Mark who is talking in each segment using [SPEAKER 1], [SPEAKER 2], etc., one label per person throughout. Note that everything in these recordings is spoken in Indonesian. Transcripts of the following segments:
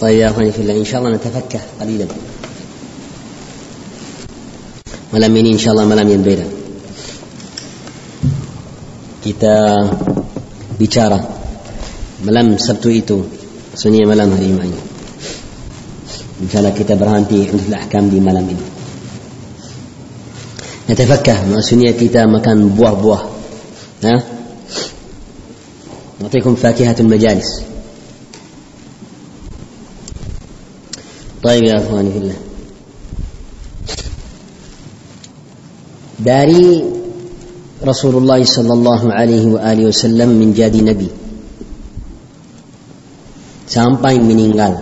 [SPEAKER 1] طيب يا اخواني في الله ان شاء الله نتفكه قليلا malam ini insya Allah malam yang beda kita bicara malam Sabtu itu sunyi malam hari Jumat Insya Allah kita berhenti untuk ahkam di malam ini نتفكه maksudnya kita makan buah-buah ها نعطيكم فاكهة المجالس Dari Rasulullah sallallahu alaihi wasallam menjadi nabi sampai meninggal.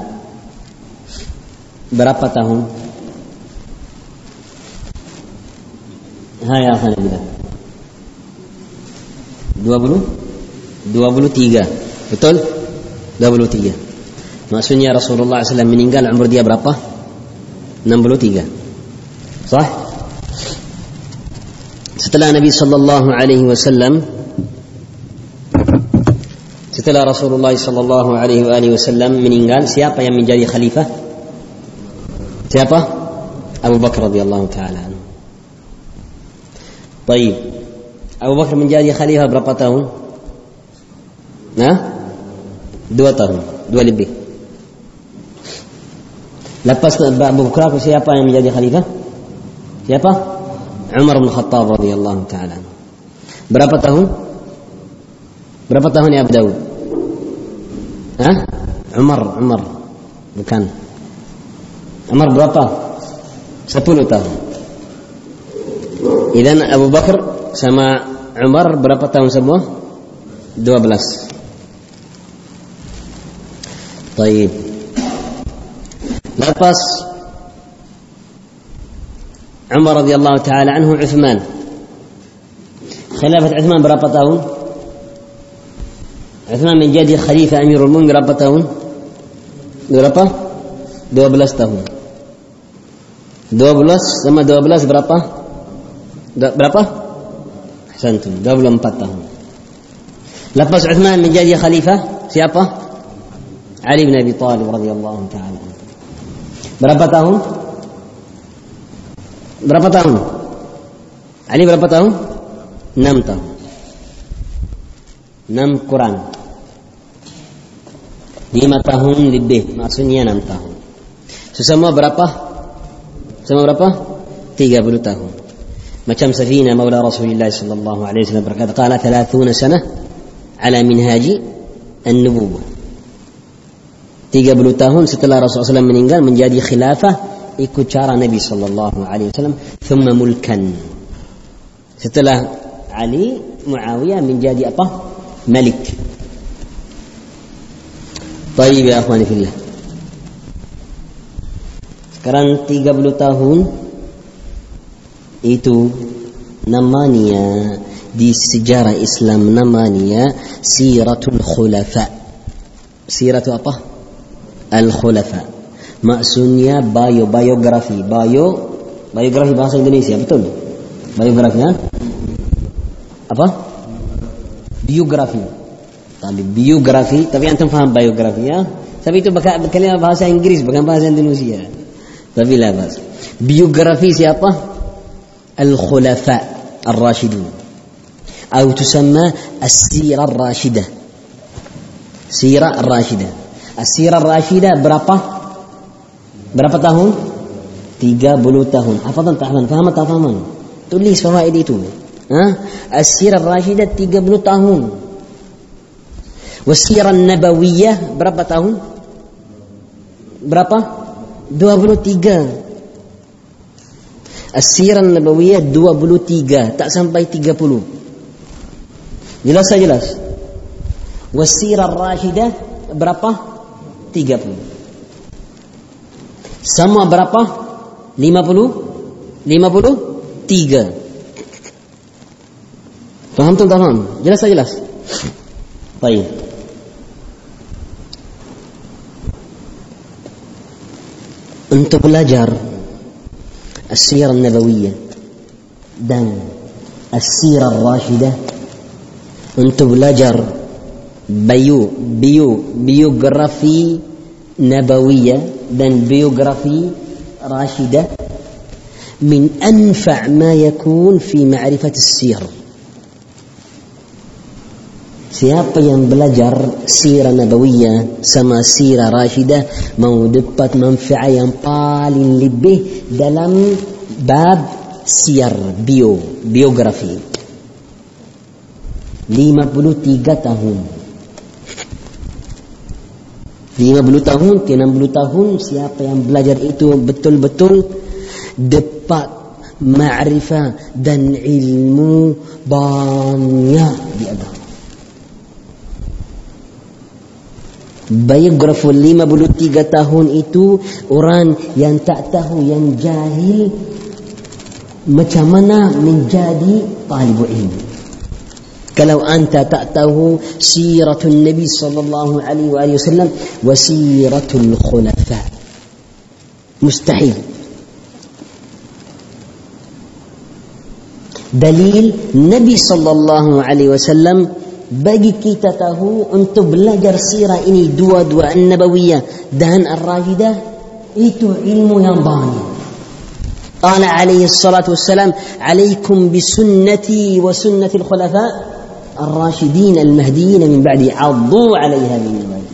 [SPEAKER 1] Berapa tahun? Hai akhwani fillah. 20 23 betul? 23 Maksudnya Rasulullah SAW meninggal umur dia berapa? 63. Sah? Setelah Nabi Sallallahu Alaihi Wasallam setelah Rasulullah Sallallahu Alaihi Wasallam meninggal, siapa yang menjadi khalifah? Siapa? Abu Bakar radhiyallahu taala. Baik. Abu Bakar menjadi khalifah berapa tahun? Nah, dua tahun, dua lebih. Lepas Abu Bakar siapa yang menjadi khalifah? Siapa? Umar bin Khattab radhiyallahu taala. Berapa tahun? Berapa tahun ya Abu Dawud? Hah? Umar, Umar. Bukan. Umar berapa? Sepuluh tahun. Idan Abu Bakar sama Umar berapa tahun semua? 12. Baik. Lepas Umar radhiyallahu taala anhu Uthman. Khilafat Uthman berapa tahun? Uthman menjadi khalifah Amirul Mu'minin berapa tahun? Berapa? 12 tahun. 12 sama 12 berapa? Berapa? Ahsantum, 24 tahun. Lepas Uthman menjadi khalifah, siapa? Ali bin Abi Thalib radhiyallahu taala. Berapa tahun? Berapa tahun? Ali berapa tahun? 6 tahun. 6 kurang. 5 tahun lebih, maksudnya 6 tahun. Semua berapa? Semua berapa? 30 tahun. Macam Safina Maula Rasulullah sallallahu alaihi wasallam berkata, "Qala 30 sana ala minhaji an-nubuwah." 30 tahun setelah Rasulullah SAW meninggal menjadi khilafah ikut cara Nabi sallallahu alaihi wasallam thumma mulkan. Setelah Ali Muawiyah menjadi apa? Malik. Baik ya akhwani fillah. Sekarang 30 tahun itu namanya di sejarah Islam namanya Siratul Khulafa. Siratu apa? الخلفاء. مأسونيا بايو بايوغرافي بايو بايوغرافي بحاسة إندونيسيا بتقول بايوغرافي ها أفا بيوغرافي طب بيوغرافي طب يعني أنتم فاهم بايوغرافي ها طب يتو بكا بكلمة بايوغرافي إنجليز بكلمة بايوغرافي إندونيسيا طب لا بس بيوغرافي سيابا الخلفاء الراشدون أو تسمى السيرة الراشدة سيرة الراشدة Asyirah Rashidah berapa? Berapa tahun? 30 tahun. Apa tahun? Faham tak faham? Tulis fawaid itu. Ha? Asyirar tiga 30 tahun. Wasiran Nabawiyah berapa tahun? Berapa? 23. Asiran Nabawiyah 23, tak sampai 30. Jelas saya jelas. Wasirar Rashidah berapa? 30 sama berapa 50 53 faham tak faham jelas tak jelas baik untuk belajar السيرة النبوية dan السيرة الراشدة untuk belajar bio bio biografi nabawiyah dan biografi Rashidah min anfa' ma yakun fi ma'rifat sir Siapa yang belajar sirah nabawiyah sama sirah rashidah mau dapat manfaat yang paling lebih dalam bab siar bio biografi. 53 tahun 50 tahun ke 60 tahun siapa yang belajar itu betul-betul dapat ma'rifah dan ilmu banyak di agama Biografi 53 tahun itu orang yang tak tahu yang jahil macam mana menjadi talib ilmu. Kalau anta tak tahu siratul Nabi sallallahu alaihi wasallam wa siratul khulafa. Mustahil. Dalil Nabi sallallahu alaihi wasallam bagi kita tahu untuk belajar sirah ini dua-dua an-nabawiyah dan ar-rajidah itu ilmu yang banyak. قال عليه الصلاة والسلام عليكم بسنتي وسنة الخلفاء الراشدين المهديين من بعد عضوا عليها بالنواجذ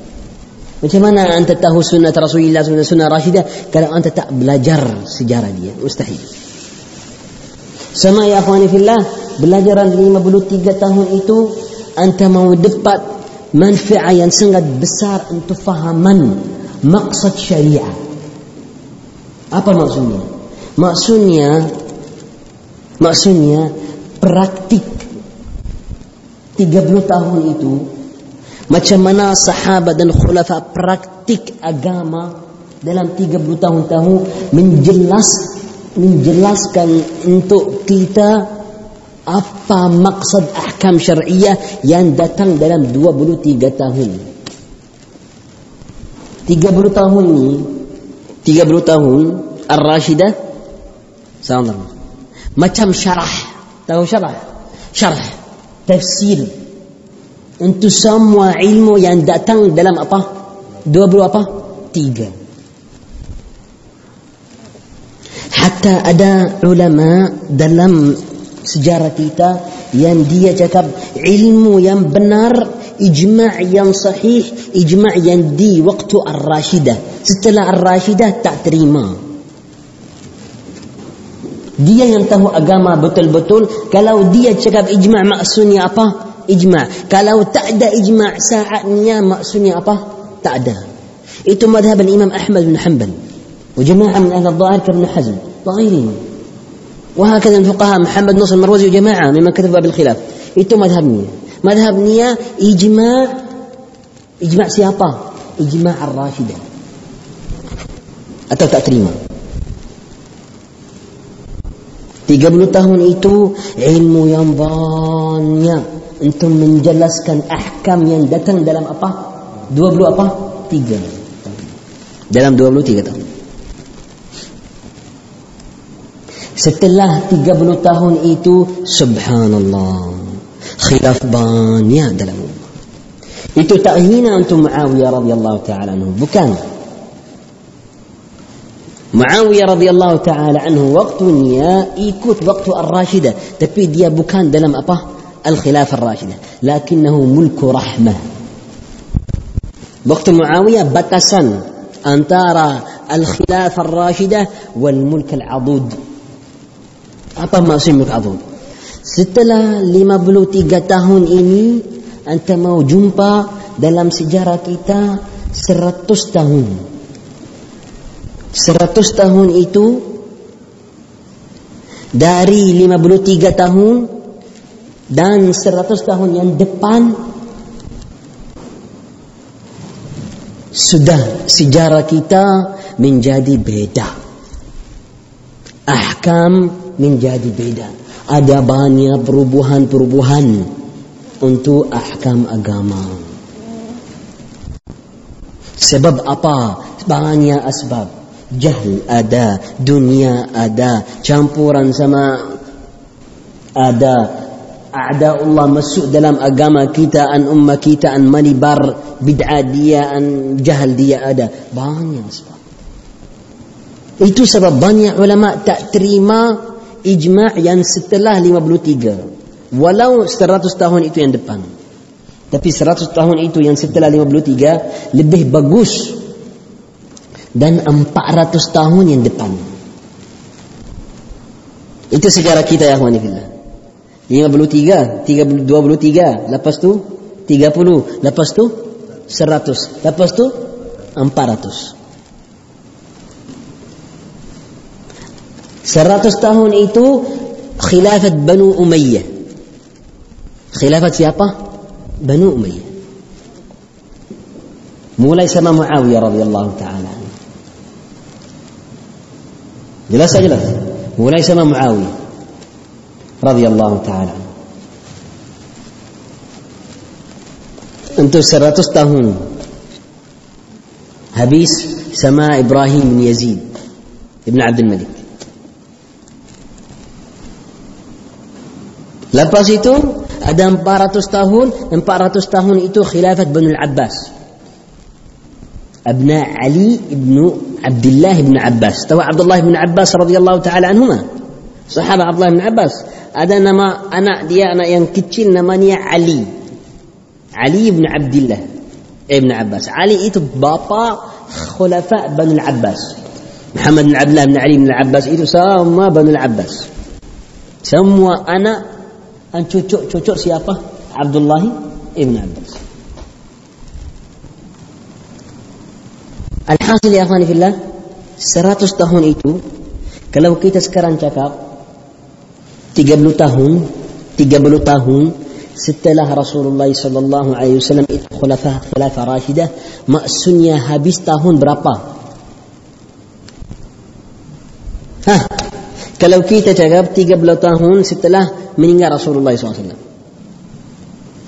[SPEAKER 1] Macam mana anda tahu sunnah Rasulullah sunnah sunnah Rashidah kalau anda tak belajar sejarah dia? Mustahil. Sama ya akhwani fillah, belajaran 53 tahun itu anda mau dapat manfaat yang sangat besar untuk fahaman maksud syariah. Apa maksudnya? Maksudnya maksudnya praktik 30 tahun itu macam mana sahabat dan khulafa praktik agama dalam 30 tahun tahu menjelas menjelaskan untuk kita apa maksud ahkam syariah yang datang dalam 23 tahun. 30 tahun ni 30 tahun Ar-Rashidah sama macam syarah. Tahu syarah? Syarah tafsir untuk semua ilmu yang datang dalam apa? 20 apa? 3 Hatta ada ulama dalam sejarah kita yang dia cakap ilmu yang benar ijma' yang sahih ijma' yang di waktu ar-rashidah. Setelah ar-rashidah tak terima dia yang tahu agama betul-betul kalau dia cakap ijma' maksudnya apa ijma' kalau tak ada ijma' saatnya maksudnya apa tak ada itu madhab Imam Ahmad bin Hanbal وجماعة من أهل الظاهر كابن حزم وغيرهم وهكذا الفقهاء محمد نصر المروزي وجماعة ممن كتب باب الخلاف itu madhabnya madhabnya ijma' ijma' siapa ijma' ar-rashidah atau tak terima 30 tahun itu ilmu yang banyak untuk menjelaskan ahkam yang datang dalam apa? 20 apa? 3 dalam 23 tahun. Setelah 30 tahun itu subhanallah khilaf banyak dalam ummah. Itu tak hina untuk Muawiyah radhiyallahu taala bukan. معاوية رضي الله تعالى عنه وقت يا ايكوت وقت الراشدة. تبي يا بوكان دلم أبا؟ الخلافه الراشدة. لكنه ملك رحمة. وقت معاوية بتسن ان ترى الخلافه الراشدة والملك العضود. أبا ما اسمك عضود؟ ستلا لما بلو تيجا تاهون إني أنت ما جمبا دلم سجارة كتا سرطستهم 100 tahun itu dari 53 tahun dan 100 tahun yang depan sudah sejarah kita menjadi beda. Ahkam menjadi beda. Ada banyak perubahan-perubahan untuk ahkam agama. Sebab apa? Banyak asbab. Jahl ada, dunia ada, campuran sama ada. Ada Allah masuk dalam agama kita, an ummah kita, an malibar bid'ah dia, jahal dia ada. Banyak sebab. Itu sebab banyak ulama tak terima ijma' yang setelah 53. Walau 100 tahun itu yang depan. Tapi 100 tahun itu yang setelah 53 lebih bagus dan 400 tahun yang depan. Itu sejarah kita ya akhwani fillah. 53, 30, 23, lepas tu 30, lepas tu 100, lepas tu 400. 100 tahun itu khilafat Banu Umayyah. Khilafat siapa? Banu Umayyah. Mulai sama Muawiyah radhiyallahu taala. Jelas tak jelas? Mulai sama Muawiyah radhiyallahu taala. Untuk 100 tahun habis sama Ibrahim bin Yazid Ibn Abdul Malik. Lepas itu ada 400 tahun, 400 tahun itu khilafat Banu Al-Abbas. Abna Ali عبد الله بن عباس تو عبد الله بن عباس رضي الله تعالى عنهما صحابة عبد الله بن عباس هذا نما أنا دي أنا ينكتشي نما نيا علي علي بن عبد الله ابن عباس علي إيت بابا خلفاء بن العباس محمد بن عبد الله بن علي بن العباس إيتو سما بن العباس سموا أنا أن تشو تشو تشو سيابة عبد الله ابن عباس Alhasil ya akhwani fillah, 100 tahun itu kalau kita sekarang cakap 30 tahun, 30 tahun setelah Rasulullah sallallahu alaihi wasallam itu khulafa khulafa rashidah, maksudnya habis tahun berapa? Hah? Kalau kita cakap 30 tahun setelah meninggal Rasulullah SAW.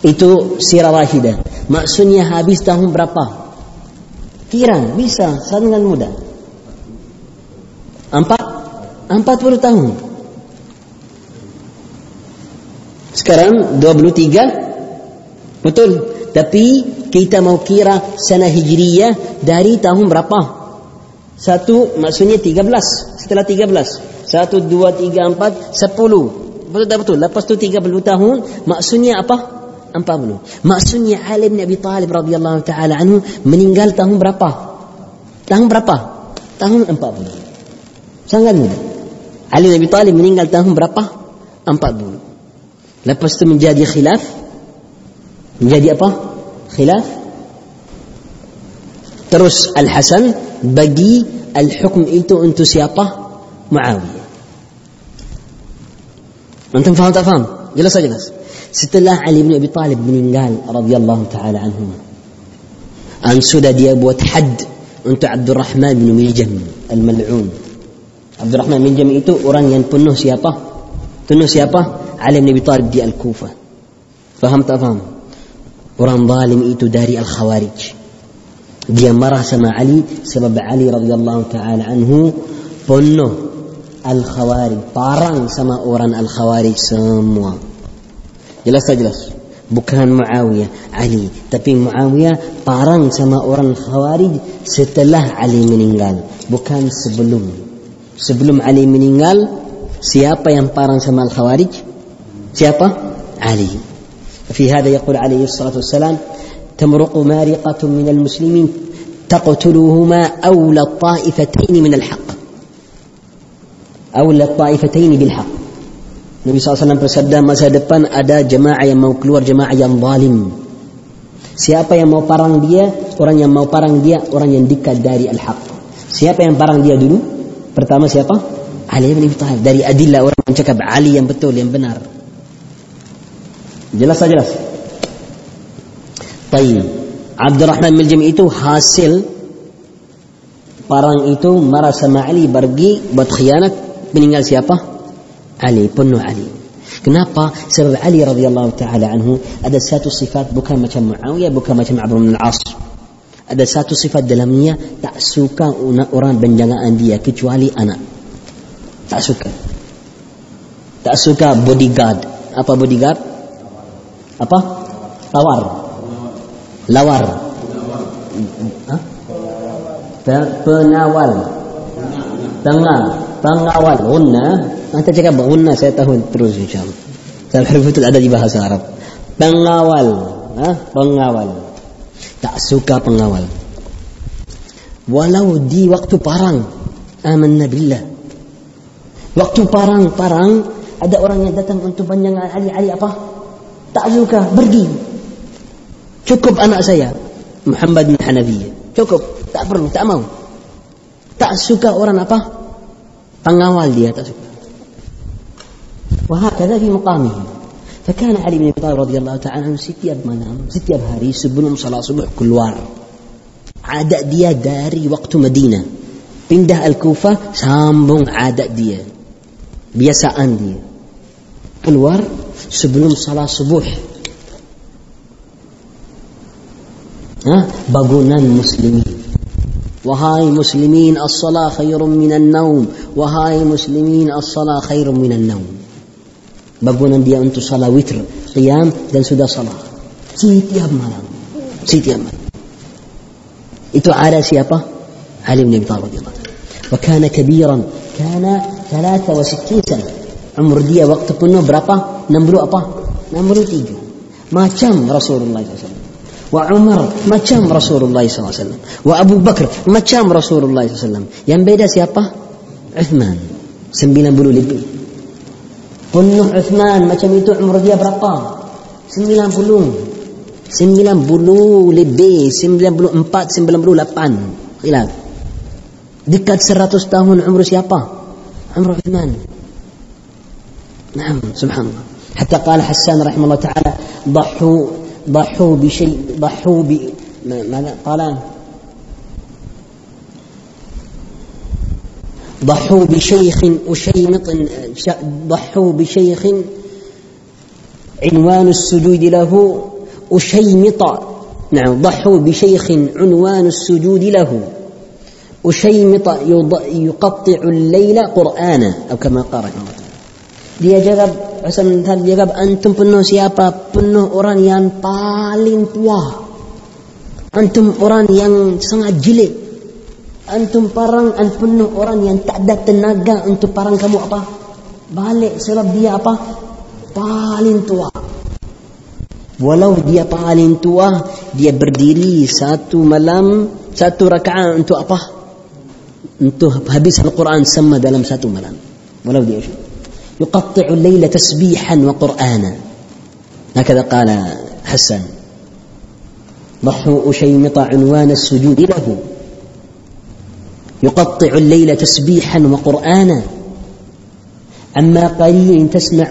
[SPEAKER 1] Itu sirah rahidah. Maksudnya habis tahun berapa? Kira bisa dengan mudah. Empat, empat puluh tahun. Sekarang dua puluh tiga, betul. Tapi kita mau kira sana hijriyah dari tahun berapa? Satu maksudnya tiga belas. Setelah tiga belas. Satu, dua, tiga, empat, sepuluh. Betul tak betul? Lepas tu 30 tahun, maksudnya apa? 40. Maksudnya Ali bin Abi Talib radhiyallahu taala anhu meninggal tahun berapa? Tahun berapa? Tahun 40. Sangat mudah. Ali bin Abi Talib meninggal tahun berapa? 40. Lepas tu menjadi khilaf. Menjadi apa? Khilaf. Terus Al-Hasan bagi al-hukm itu untuk siapa? Muawiyah. Antum faham tak faham? Jelas tak jelas? Setelah Ali bin Abi Talib meninggal radhiyallahu taala anhu. An sudah dia buat had untuk Abdul Rahman bin Miljam al-mal'un. Abdul Rahman bin Miljam itu orang yang penuh siapa? Penuh siapa? Ali bin Abi Talib di Al-Kufah. Faham tak faham? Orang zalim itu dari Al-Khawarij. Dia marah sama Ali sebab Ali radhiyallahu taala anhu penuh Al-Khawarij Parang sama orang Al-Khawarij semua Jelas tak jelas? Bukan Muawiyah Ali Tapi Muawiyah parang sama orang Khawarij Setelah Ali meninggal Bukan sebelum Sebelum Ali meninggal Siapa yang parang sama Al-Khawarij? Siapa? Ali في هذا يقول عليه الصلاة والسلام تمرق مارقة من المسلمين تقتلهما أولى الطائفتين من الحق ta'ifataini bil haq. Nabi SAW bersabda masa depan ada jemaah yang mau keluar jemaah yang zalim. Siapa yang mau parang dia, orang yang mau parang dia, orang yang dekat dari al-haq. Siapa yang parang dia dulu? Pertama siapa? Ali bin Abi Thalib. Dari adillah orang yang cakap Ali yang betul, yang benar. Jelas tak jelas? Tayyib. Abdurrahman bin Jami itu hasil parang itu marah sama Ali pergi buat khianat meninggal siapa? Ali, penuh Ali. Kenapa? Sebab Ali radhiyallahu taala anhu ada satu sifat bukan macam Muawiyah, bukan macam Abu bin Al-As. Ada satu sifat dalamnya tak suka orang penjagaan dia kecuali anak. Tak suka. Tak suka bodyguard. Apa bodyguard? Apa? Lawar. Lawar. Hah? Penawal. Tengah. Pengawal. Gunna. Nanti cakap gunna saya tahu terus insyaAllah. Saya huruf itu ada di bahasa Arab. Pengawal. Hah? Pengawal. Tak suka pengawal. Walau di waktu perang. Amanna billah. Waktu perang-perang ada orang yang datang untuk panjangan Ali Ali apa? Tak suka, pergi. Cukup anak saya Muhammad bin Hanafiyah. Cukup, tak perlu, tak mau. Tak suka orang apa? Pengawal dia tak suka. وهكذا في مقامه. فكان علي بن أبي طالب رضي الله تعالى عنه ستياب منام ستياب هاري سبنهم صلاة صبح كل وار عاد ديا داري وقت مدينة. عنده الكوفة سامبون عاد ديا بيسا اندي كل وار سبنهم صلاة صبح. ها؟ بقونا المسلمين وهاي مسلمين الصلاة خير من النوم. وهاي مسلمين الصلاة خير من النوم. Bangunan dia untuk salat witr Qiyam dan sudah salat Setiap malam Setiap malam Itu ada siapa? Ali bin Abi Thalib radhiyallahu anhu. Wa kana kabiran, kana 63 sana. Umur dia waktu penuh berapa? 60 apa? 63. Macam Rasulullah SAW. Wa Umar macam Rasulullah SAW. Wa Abu Bakar macam Rasulullah SAW. Yang beda siapa? Uthman. 90 lebih. Penuh Uthman macam itu umur dia berapa? 90. 90 lebih 94 98 khilaf dekat 100 tahun umur siapa umur Uthman نعم سبحان الله حتى قال حسان رحمه الله تعالى ضحوا ضحوا بشيء ضحوا ب ماذا قال ضحوا بشيخ أشيمط ضحوا بشيخ عنوان السجود له أشيمط نعم ضحوا بشيخ عنوان السجود له أشيمط يقطع الليل قرآنا أو كما قال رحمه الله. Dia jawab Hasan tadi dia jawab antum penuh siapa? Penuh orang yang paling tua. Antum orang yang sangat jelek antum parang an penuh orang yang tak ada tenaga untuk parang kamu apa balik sebab dia apa paling tua Walau dia paling tua, dia berdiri satu malam, satu rakaat untuk apa? Untuk habis Al-Quran sama dalam satu malam. Walau dia يقطع الليل تسبيحا وقرآنا هكذا قال حسان ضحوا أشيمط عنوان السجود له يقطع الليل تسبيحا وقرآنا. أما قليل تسمع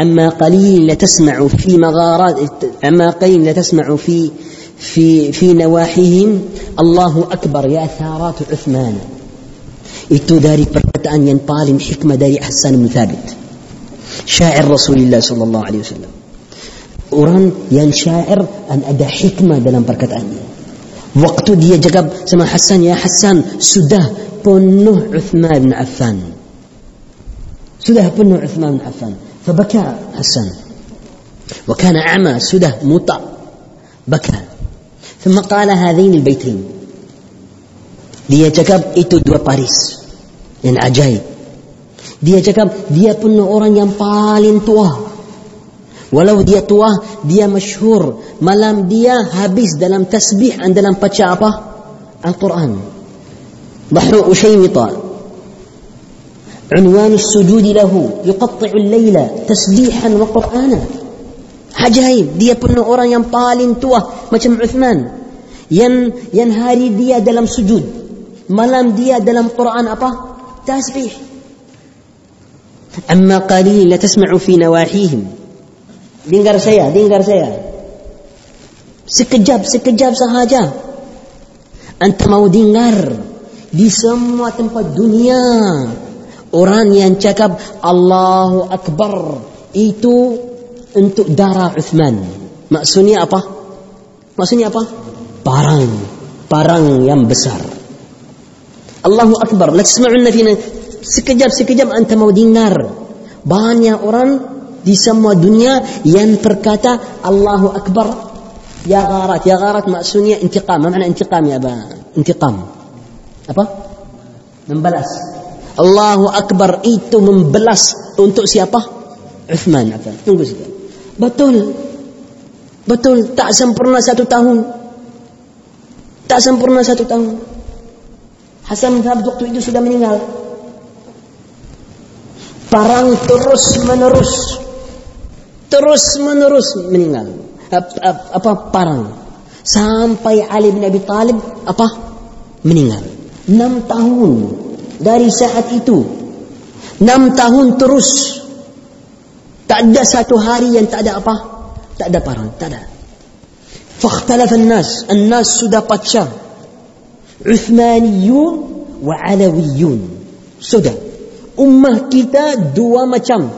[SPEAKER 1] أما قليل لتسمع في مغارات أما قليل لتسمع في في في نواحيهم. الله أكبر يا ثارات عثمان. إتو داري أن ينطال حكمة داري حسان بن ثابت. شاعر رسول الله صلى الله عليه وسلم. أوران ين شاعر أن أدى حكمة دلم بركة أن ين. وقت دي جقب سما حسان يا حسان. سده بنه عثمان بن عفان. سده بنه عثمان بن عفان. فبكى حسان. وكان أعمى سده مطع بكى. ثم قال هذين البيتين. دي جقب إتو دو باريس. يعني عجائب دي cakap دي بنه orang yang paling walau dia tua dia masyhur malam dia habis dalam tasbih dan dalam baca apa Al-Quran ضحوا أشيمطا عنوان السجود له يقطع الليل تسبيحا وقرآنا عجائب dia penuh orang yang paling tua macam Uthman yang yang hari dia dalam sujud malam dia dalam Quran apa tasbih amma qalil la tasma'u fi nawahihim dengar saya dengar saya sekejap sekejap sahaja anta mau dengar di semua tempat dunia orang yang cakap Allahu Akbar itu untuk darah Uthman. Maksudnya apa? Maksudnya apa? Parang, parang yang besar. Allahu Akbar. Tasma'unna fina sekejap sekejap anta mau dengar banyak orang di semua dunia yang berkata Allahu Akbar Ya gharat, ya gharat maksudnya intiqam. Apa makna intiqam ya Aba? Intiqam. Apa? Membalas. Allahu Akbar itu membalas untuk siapa? Uthman. Tunggu sekali. Betul. Betul. Tak sempurna satu tahun. Tak sempurna satu tahun. Hasan bin Thabit waktu itu sudah meninggal. Perang terus menerus Terus menerus meninggal. Apa, perang. Sampai Ali bin Abi Talib apa? Meninggal. Enam tahun dari saat itu. Enam tahun terus. Tak ada satu hari yang tak ada apa? Tak ada perang. Tak ada. فاختلف الناس الناس sudah pecah Uthmaniyun wa Alawiyun sudah ummah kita dua macam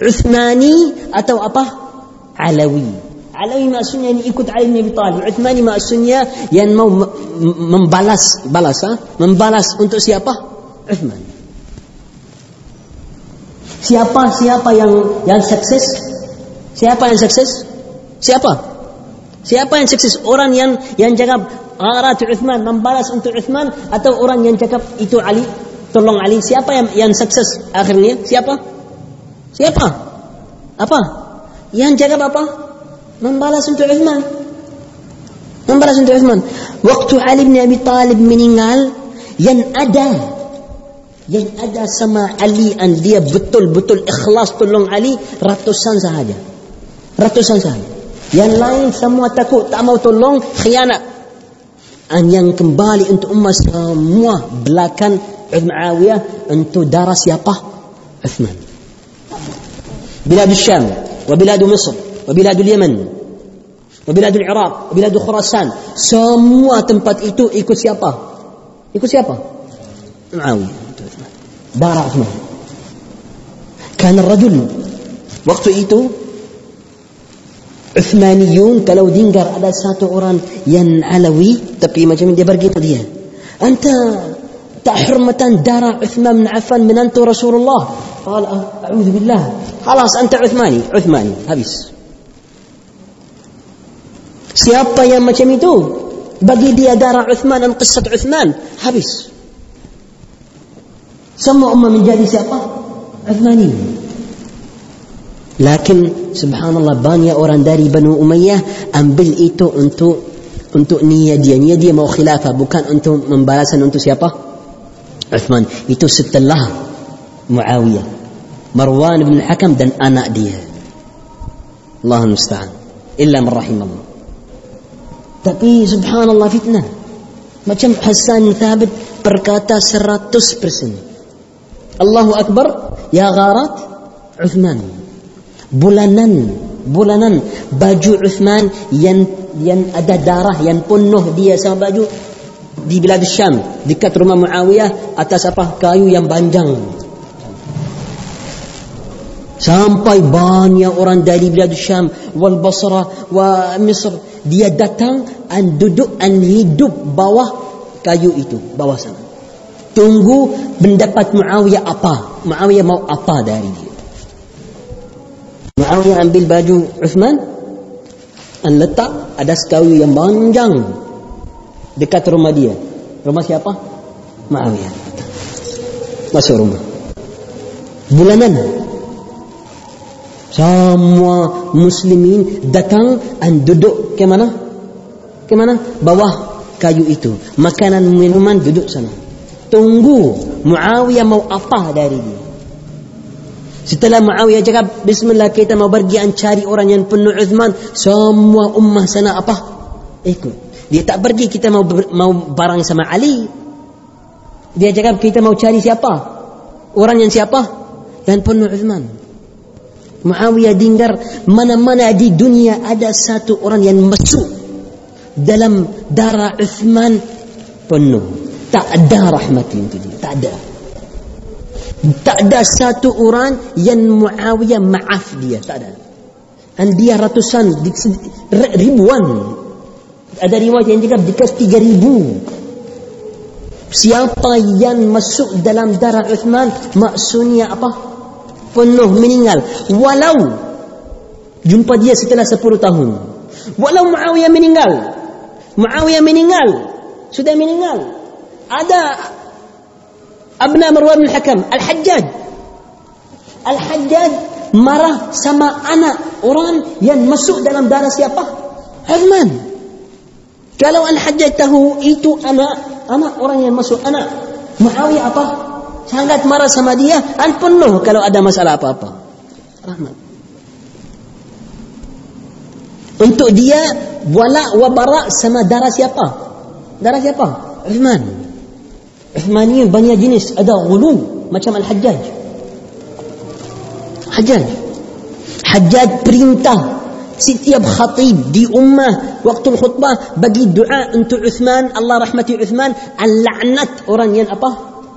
[SPEAKER 1] Uthmani atau apa? Alawi. Alawi maksudnya yang ikut Ali bin Abi Talib. Uthmani maksudnya yang mau membalas balas ha? membalas untuk siapa? Uthman siapa siapa yang yang sukses? Siapa yang sukses? Siapa? Siapa yang sukses? Orang yang yang jaga arat Uthman membalas untuk Uthman atau orang yang cakap itu Ali tolong Ali. Siapa yang yang sukses akhirnya? Siapa siapa? Apa? Yang jaga apa? Membalas untuk Uthman. Membalas untuk Uthman. Waktu Ali bin Abi Talib meninggal yang ada yang ada sama Ali dan dia betul-betul ikhlas tolong Ali ratusan sahaja. Ratusan sahaja. Yang lain semua takut tak mau tolong khianat. Dan yang kembali untuk umat semua belakang Muawiyah untuk darah siapa? Uthman. بلاد الشام وبلاد مصر وبلاد اليمن وبلاد العراق وبلاد خراسان. سموا تمبات إتو إكو سيابا إكو سيابا معاوية بارا عثمان كان الرجل وقت إتو عثمانيون كلو دينجر على ساتو أوران ين علوي تبقي ما جمين دي برقي أنت تحرمتان دارا عثمان من عفان من أنت رسول الله قال أه، أعوذ بالله. خلاص أنت عثماني عثماني هبس. سيابا يا ما جميدو بقي بي دار عثمان ام قصة عثمان. هبس. سمى أمه من جالي سيابا أه، عثمانيه لكن سبحان الله بانيا اورانداري بنو أمية أم بل إيتو أنتو أنتو نية دي نية دي مو خلافة. بوكان أنتو من براسن أنتو سيابا أه، عثمان. إيتو ست الله معاوية. Marwan bin Hakam dan anak dia. Allah musta'an. Illa man rahimallah. Tapi subhanallah fitnah. Macam Hasan Thabit berkata 100% Allahu Akbar ya gharat Uthman. Bulanan bulanan baju Uthman yang yang ada darah yang penuh dia sama baju di Bilad Syam dekat rumah Muawiyah atas apa kayu yang panjang sampai banyak orang dari Bilad Syam wal Basra wa Misr dia datang dan duduk dan hidup bawah kayu itu bawah sana tunggu mendapat Muawiyah apa Muawiyah mau apa dari dia Muawiyah ambil baju Uthman dan letak ada kayu yang panjang dekat rumah dia. Rumah siapa? Ma'awiyah. Masuk rumah. Bulanan. Semua muslimin datang dan duduk ke mana? Ke mana? Bawah kayu itu. Makanan minuman duduk sana. Tunggu Muawiyah mau apa dari dia. Setelah Muawiyah cakap, Bismillah kita mau pergi cari orang yang penuh Uthman. Semua ummah sana apa? Ikut. Dia tak pergi kita mau mau barang sama Ali. Dia cakap kita mau cari siapa? Orang yang siapa? Yang penuh Uthman. Muawiyah dengar mana-mana di dunia ada satu orang yang masuk dalam darah Uthman penuh. Tak ada rahmat untuk dia. Tak ada. Tak ada satu orang yang Muawiyah maaf dia. Tak ada. Dan dia ratusan, ribuan ada riwayat yang cakap dekat tiga ribu. Siapa yang masuk dalam darah Uthman maksudnya apa? Penuh meninggal. Walau jumpa dia setelah sepuluh tahun. Walau Muawiyah meninggal. Muawiyah meninggal. Sudah meninggal. Ada abna Marwan bin Hakam, Al-Hajjaj. Al-Hajjaj marah sama anak orang yang masuk dalam darah siapa? Uthman. Kalau Al-Hajjaj tahu itu anak anak orang yang masuk anak Muawiyah apa? Sangat marah sama dia, an penuh kalau ada masalah apa-apa. Rahmat. Untuk dia wala wa bara sama darah siapa? Darah siapa? Uthman. Uthman ini banyak jenis, ada ghulu macam Al-Hajjaj. Hajjaj. Hajjaj perintah setiap khatib di ummah waktu khutbah bagi doa untuk Uthman Allah rahmati Uthman al laknat orang yang apa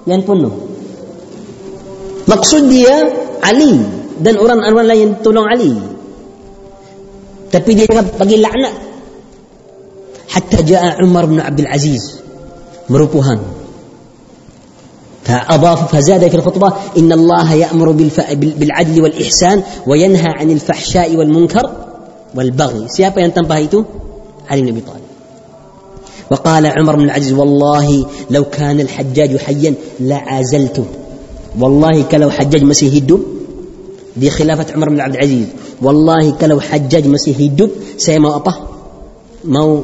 [SPEAKER 1] yang penuh maksud dia Ali. Dan orang-orang lain tolong Ali. Tapi dia bagi laknat. Hatta jaa Umar bin Abdul Aziz. Merupuhan. فأضاف فزاد في الخطبة إن الله يأمر بالعدل والإحسان وينهى عن الفحشاء والمنكر والبغي siapa yang tambah itu? علي بن أبي طالب وقال عمر بن العزيز والله لو كان الحجاج حيا لعزلته والله كلو حجاج مسيح الدب دي خلافة عمر بن عبد العزيز. والله كلو حجاج مسيح الدب سيما أبا؟ مو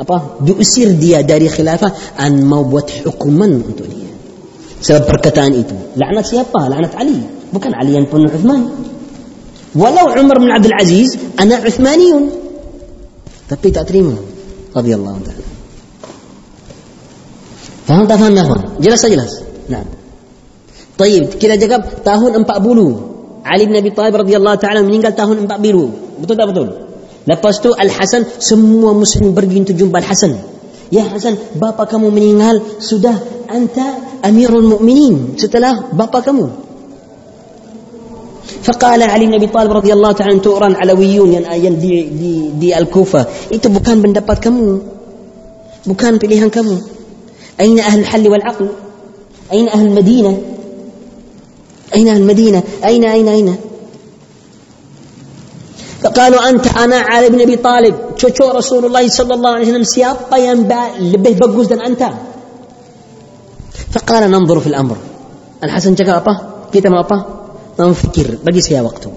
[SPEAKER 1] أبا؟ دو أسير دي داري خلافة. أن مو بوت حكما سبب بركتان إيتو. لعنة سيابا لعنة علي. بكان علي ينبن عثمان. ولو عمر بن عبد العزيز أنا عثماني تبي تأتريمه؟ رضي الله تعالى فهمت فهم يا أخوان جلس جلس. نعم. jelas nah طيب kita cakap tahun 40 Ali bin Abi Thalib radhiyallahu taala meninggal tahun 40 betul tak betul lepas tu Al Hasan semua muslim pergi untuk jumpa Al Hasan Ya Hasan, bapa kamu meninggal, sudah anta Amirul Mukminin setelah bapa kamu. فقال علي بن ابي طالب رضي الله تعالى عنه orang Alawiyun yang yang di di di Al-Kufa itu bukan pendapat kamu bukan pilihan kamu أين أهل الحل والعقل أين أهل المدينة أين المدينة؟ أين أين أين؟ فقالوا أنت أنا علي بن أبي طالب. شو شو رسول الله صلى الله عليه وسلم سياب طيان با لبه بقوز أنت. فقال ننظر في الأمر. الحسن جاك أبا كيتا ما أبا ننفكر بقي سيا وقته.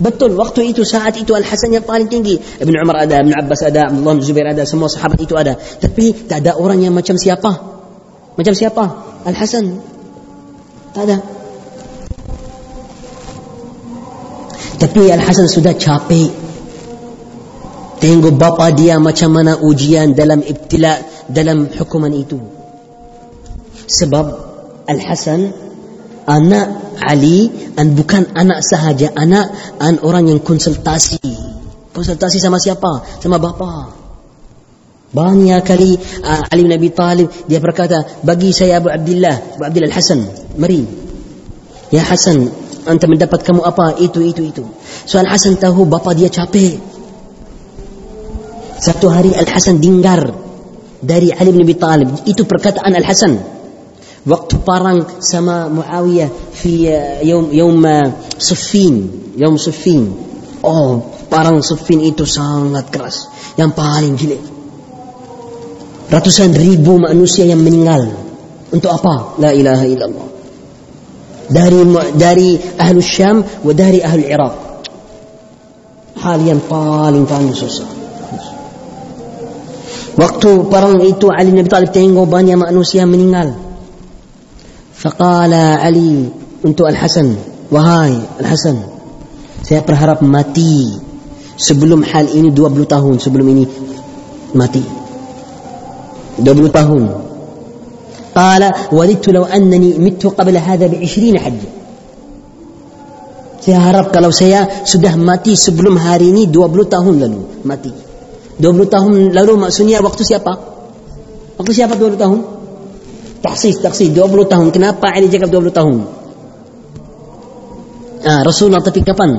[SPEAKER 1] بطل وقته إيتو ساعة إيتو الحسن يطالن تنجي ابن عمر ادا ابن عباس ادا عبد الله بن الزبير ادا سموا صحابة إيتو ادا تبي تعدى اوران يا ما كم سيابا ما كم سيابا الحسن. هذا tapi Al Hasan sudah capek. Tengok bapa dia macam mana ujian dalam ibtila dalam hukuman itu. Sebab Al Hasan anak Ali dan bukan anak sahaja anak an orang yang konsultasi. Konsultasi sama siapa? Sama bapa. Banyak kali uh, Ali bin Abi Talib dia berkata bagi saya Abu Abdullah Abu Abdullah Al-Hasan mari. Ya Hasan anta mendapat kamu apa itu itu itu so Al-Hasan tahu bapa dia capek satu hari Al-Hasan dengar dari Ali bin Abi Talib itu perkataan Al-Hasan وقت باران سما معاوية في يوم يوم صفين يوم صفين oh perang Siffin itu sangat keras yang paling jelek ratusan ribu manusia yang meninggal untuk apa la ilaha illallah dari dari ahlu Syam wa dari ahlu Iraq hal yang paling paling Waktu perang itu Ali Nabi Talib tengok banyak manusia meninggal. Faqala Ali untuk Al-Hasan, wahai Al-Hasan, saya berharap mati sebelum hal ini 20 tahun sebelum ini mati. 20 tahun قال وددت لو أنني مت قبل هذا بعشرين حج saya harap kalau saya sudah mati sebelum hari ini 20 tahun lalu mati 20 tahun lalu maksudnya waktu siapa waktu siapa 20 tahun Taksis, taksis 20 tahun. Kenapa Ali cakap 20 tahun? Ah, Rasulullah tapi kapan?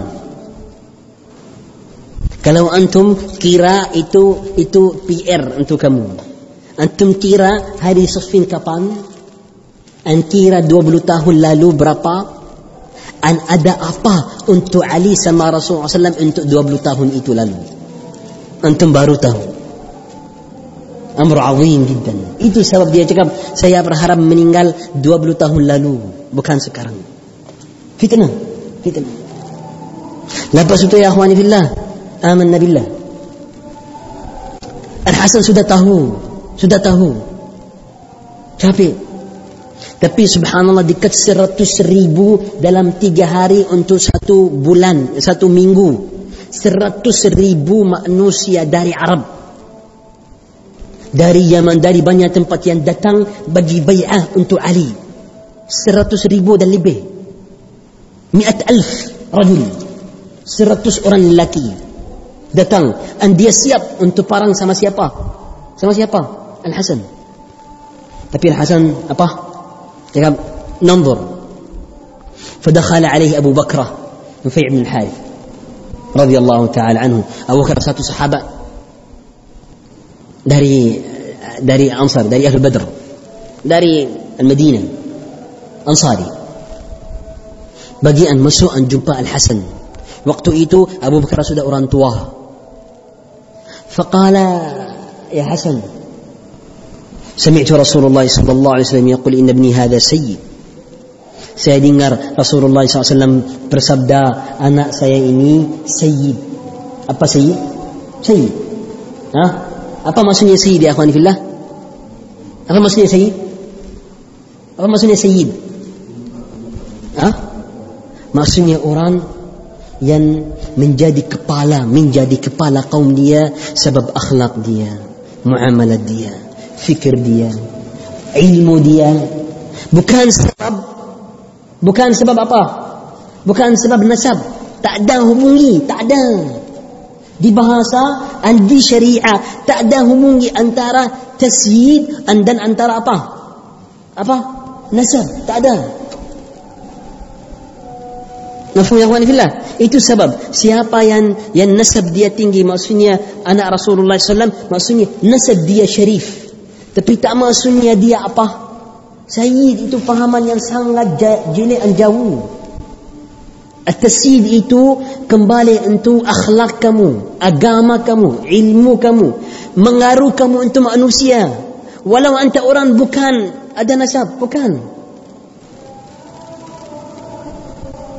[SPEAKER 1] Kalau antum kira itu itu PR untuk kamu. Antum kira hari Sofin kapan? An kira 20 tahun lalu berapa? An ada apa untuk Ali sama Rasulullah SAW untuk 20 tahun itu lalu? Antum baru tahu. Amr azim jiddan. Itu sebab dia cakap, saya berharap meninggal 20 tahun lalu, bukan sekarang. Fitnah, fitnah. Lepas itu ya akhwani fillah, amanna billah. Al-Hasan sudah tahu, sudah tahu. Capek. Tapi subhanallah dekat seratus ribu dalam tiga hari untuk satu bulan, satu minggu. Seratus ribu manusia dari Arab. Dari Yaman, dari banyak tempat yang datang bagi bay'ah untuk Ali. Seratus ribu dan lebih. Mi'at alf rajul. Seratus orang lelaki datang dan dia siap untuk perang sama siapa? Sama siapa? الحسن. تبي الحسن أبا؟ قال ننظر. فدخل عليه أبو بكر نفيع بن الحارث رضي الله تعالى عنه. أبو بكر صحابة الصحابة داري داري أنصار داري أهل بدر داري المدينة أنصاري. بقي أن مسوء أن جبا الحسن. وقت إيتو أبو بكر سودا أوران فقال يا حسن Saya dengar Rasulullah SAW bersabda, anak saya ini sayyid. Apa sayyid? Sayyid. Hah? Apa maksudnya sayyid ya fillah? Apa maksudnya sayyid? Apa maksudnya sayyid? Hah? Maksudnya orang yang menjadi kepala, menjadi kepala kaum dia sebab akhlak dia, muamalah dia fikir dia. Ilmu dia. Bukan sebab bukan sebab apa? Bukan sebab nasab. Tak ada hubungi tak ada. Di bahasa di syariah tak ada hubungi antara tasyid dan antara apa? Apa? Nasab. Tak ada. Mafhum ya akhwani fillah? Itu sebab siapa yang yang nasab dia tinggi maksudnya anak Rasulullah SAW maksudnya nasab dia syarif. Tapi tak maksudnya dia apa? Sayyid itu pahaman yang sangat jelek dan jauh. At-tasyid itu kembali untuk akhlak kamu, agama kamu, ilmu kamu, mengaruh kamu untuk manusia. Walau anta orang bukan ada nasab, bukan.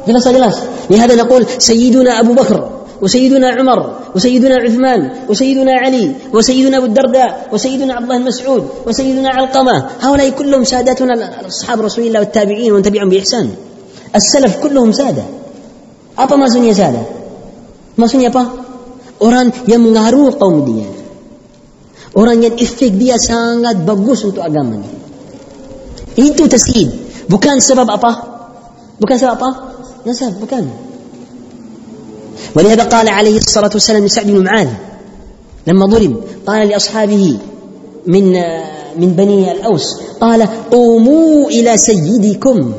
[SPEAKER 1] جلس جلس لهذا نقول سيدنا أبو بكر وسيدنا عمر وسيدنا عثمان وسيدنا علي وسيدنا أبو الدرداء وسيدنا عبد الله المسعود وسيدنا علقمة. هؤلاء كلهم ساداتنا أصحاب رسول الله والتابعين ومن تبعهم بإحسان. السلف كلهم سادة. apa maksudnya sada maksudnya apa orang yang mengaruh kaum dia orang yang efek dia sangat bagus untuk agamanya itu tasyid bukan sebab apa bukan sebab apa bukan ولهذا قال عليه الصلاة والسلام لسعد بن معاذ لما ضرب قال لأصحابه من من بني الأوس قال قوموا إلى سيدكم.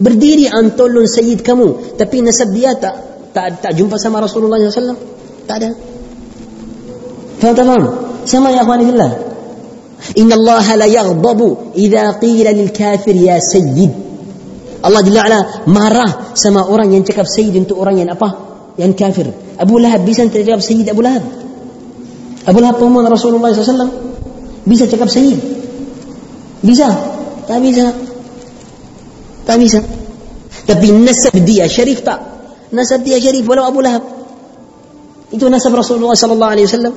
[SPEAKER 1] برديري أن تقول سيدكم. تبين سبيات تعجم فسمى رسول الله صلى الله عليه وسلم؟ تعالى فهمت الله سمى يا أخواني في الله. إن الله لا يغضب إذا قيل للكافر يا سيد. الله جل وعلا مرة سما أوران ينتكب سيد أنت أوران ين أبا. Yang kafir. Abu Lahab bisa cakap sayyid Abu Lahab. Abu Lahab pembunuh Rasulullah SAW bisa cakap sayyid. Bisa? Tak bisa. Tak bisa. Tapi nasab dia syarif tak? Nasab dia syarif walau Abu Lahab. Itu nasab Rasulullah sallallahu alaihi wasallam.